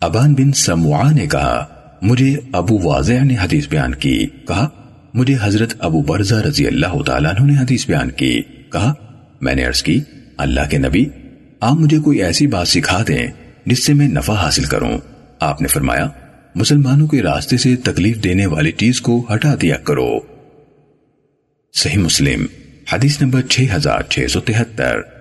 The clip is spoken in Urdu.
ابان بن سموعا نے کہا، مجھے ابو واضح نے حدیث بیان کی۔ کہا، مجھے حضرت ابو برزہ رضی اللہ تعالیٰ عنہ نے حدیث بیان کی۔ کہا، میں نے عرض کی، اللہ کے نبی، آپ مجھے کوئی ایسی بات سکھا دیں جس سے میں نفع حاصل کروں۔ آپ نے فرمایا، مسلمانوں کے راستے سے تکلیف دینے والی چیز کو ہٹا دیا کرو۔ صحیح مسلم، حدیث نمبر 6673